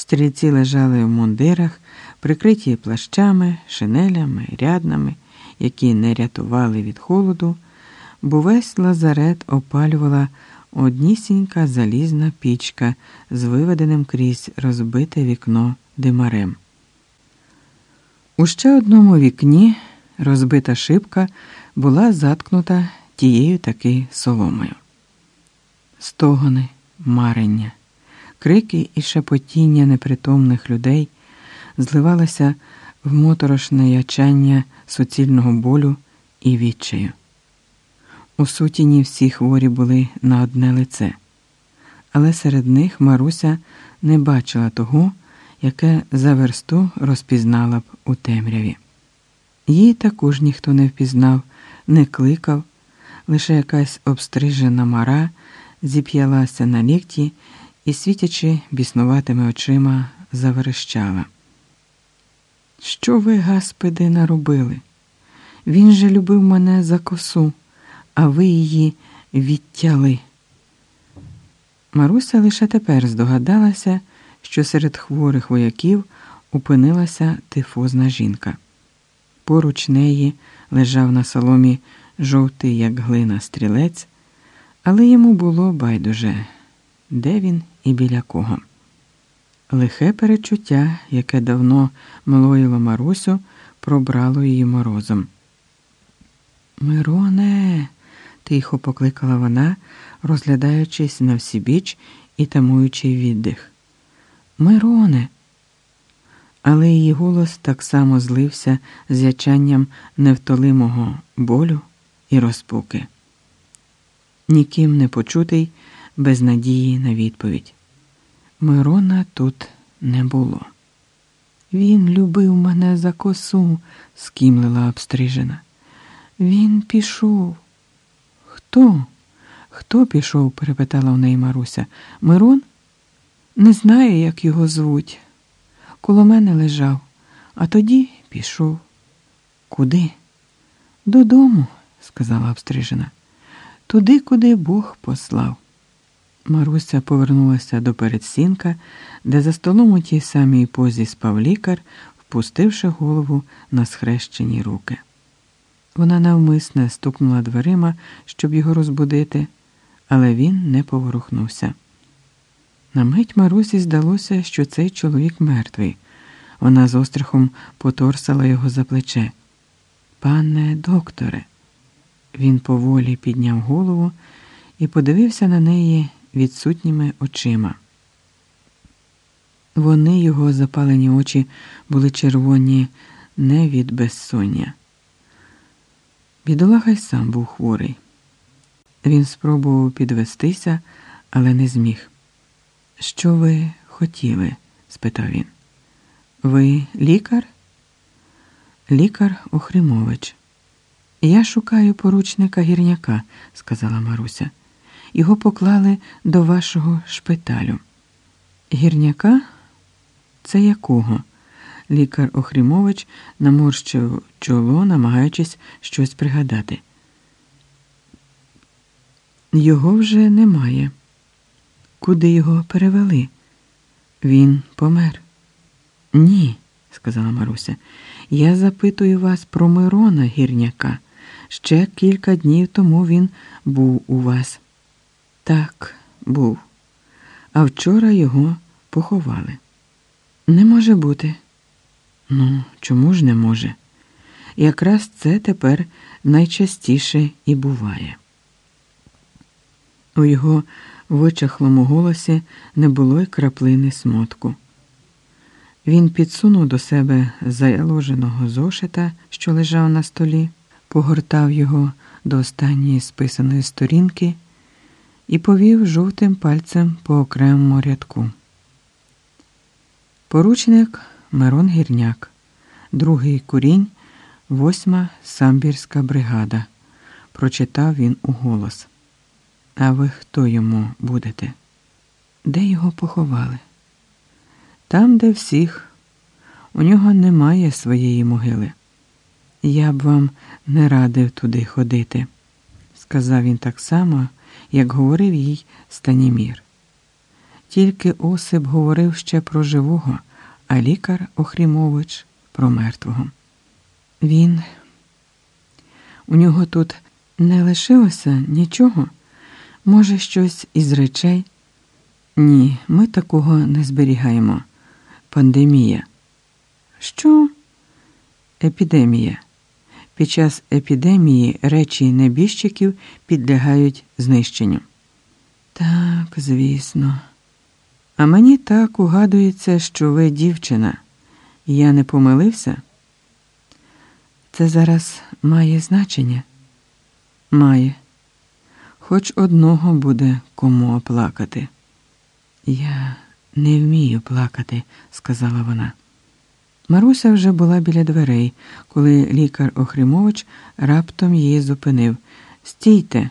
Стрільці лежали в мундирах, прикриті плащами, шинелями, ряднами, які не рятували від холоду, бо весь лазарет опалювала однісінька залізна пічка з виведеним крізь розбите вікно димарем. У ще одному вікні розбита шибка була заткнута тією таки соломою. Стогони, марення, крики і шепотіння непритомних людей зливалися в моторошне ячання суцільного болю і відчаю. У сутіні всі хворі були на одне лице, але серед них Маруся не бачила того, яке за версту розпізнала б у темряві. Її також ніхто не впізнав, не кликав, лише якась обстрижена мара зіп'ялася на лікті і, світячи біснуватими очима, заверещала. Що ви, гаспеди, наробили? Він же любив мене за косу, а ви її відтяли. Маруся лише тепер здогадалася, що серед хворих вояків опинилася тифозна жінка. Поруч неї лежав на соломі жовтий, як глина, стрілець, але йому було байдуже, де він і біля кого. Лихе перечуття, яке давно млоїло Марусю, пробрало її морозом. Мироне, тихо покликала вона, розглядаючись на всібіч і тамуючи віддих. Мироне. Але її голос так само злився з ячанням невтолимого болю і розпуки. Ніким не почутий, без надії на відповідь. Мирона тут не було. Він любив мене за косу, скімлила обстрижена. Він пішов. Хто? Хто пішов? перепитала в неї Маруся. Мирон? Не знаю, як його звуть. Коло мене лежав, а тоді пішов. Куди? Додому, сказала обстрижена. Туди, куди Бог послав. Маруся повернулася до передсінка, де за столом у тій самій позі спав лікар, впустивши голову на схрещені руки. Вона навмисне стукнула дверима, щоб його розбудити, але він не поворухнувся. На мить Марусі здалося, що цей чоловік мертвий. Вона з острахом поторсала його за плече. Пане докторе, він поволі підняв голову і подивився на неї відсутніми очима. Вони, його запалені очі, були червоні не від безсоння. Бідолага й сам був хворий. Він спробував підвестися, але не зміг. Що ви хотіли? спитав він. Ви лікар? Лікар Охримович. Я шукаю поручника гірняка, сказала Маруся. Його поклали до вашого шпиталю. Гірняка? Це якого? Лікар Охрімович наморщив чоло, намагаючись щось пригадати. Його вже немає. Куди його перевели? Він помер. Ні, сказала Маруся. Я запитую вас про Мирона гірняка. Ще кілька днів тому він був у вас. Так, був. А вчора його поховали. Не може бути. Ну, чому ж не може? Якраз це тепер найчастіше і буває. У його вичахлому голосі не було й краплини смутку. Він підсунув до себе заложеного зошита, що лежав на столі, погортав його до останньої списаної сторінки і повів жовтим пальцем по окремому рядку. Поручник Мирон Гірняк, другий курінь, восьма самбірська бригада. Прочитав він уголос. А ви хто йому будете? Де його поховали? Там, де всіх. У нього немає своєї могили. Я б вам не радив туди ходити, сказав він так само, як говорив їй Станімір. Тільки Осип говорив ще про живого, а лікар Охрімович про мертвого. Він у нього тут не лишилося нічого, може, щось із речей. Ні, ми такого не зберігаємо. Пандемія. Що? Епідемія. Під час епідемії речі небіжчиків підлягають знищенню. Так, звісно. А мені так угадується, що ви дівчина. Я не помилився? Це зараз має значення? Має. Хоч одного буде кому оплакати. Я не вмію плакати, сказала вона. Маруся вже була біля дверей, коли лікар Охримович раптом її зупинив. Стійте.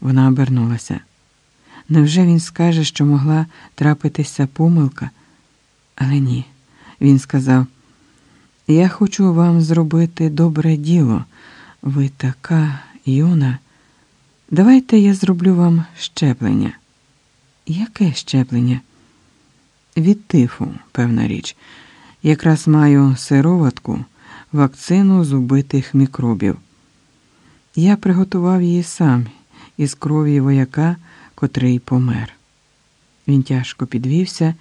Вона обернулася. Невже він скаже, що могла трапитися помилка? Але ні. Він сказав: Я хочу вам зробити добре діло. Ви така юна. Давайте я зроблю вам щеплення. Яке щеплення? Від тифу, певна річ. Якраз маю сироватку, вакцину з убитих мікробів. Я приготував її сам із крові вояка, котрий помер. Він тяжко підвівся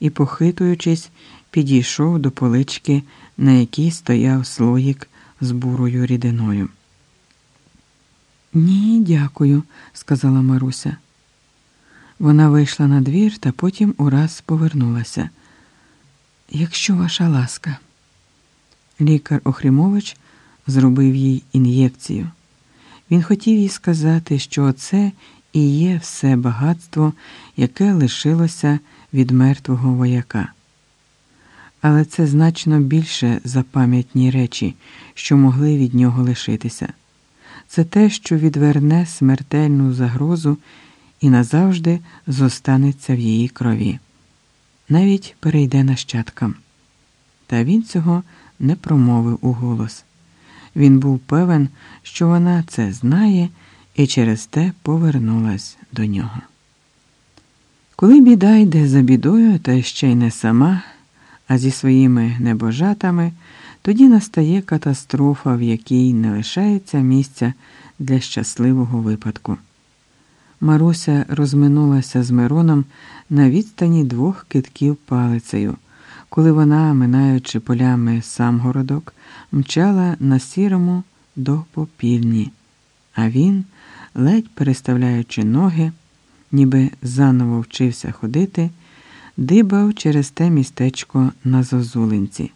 і, похитуючись, підійшов до полички, на якій стояв слоїк з бурою рідиною. Ні, дякую, сказала Маруся. Вона вийшла на двір та потім ураз повернулася. Якщо ваша ласка, лікар Охримович зробив їй ін'єкцію. Він хотів їй сказати, що це і є все багатство, яке лишилося від мертвого вояка. Але це значно більше за пам'ятні речі, що могли від нього лишитися. Це те, що відверне смертельну загрозу і назавжди зостанеться в її крові, навіть перейде нащадкам. Та він цього не промовив у голос. Він був певен, що вона це знає і через те повернулась до нього. Коли біда йде за бідою, та ще й не сама, а зі своїми небожатами, тоді настає катастрофа, в якій не лишається місця для щасливого випадку. Маруся розминулася з Мироном на відстані двох китків палицею, коли вона, минаючи полями сам городок, мчала на сірому до попільні, а він, ледь переставляючи ноги, ніби заново вчився ходити, дибав через те містечко на зозулинці.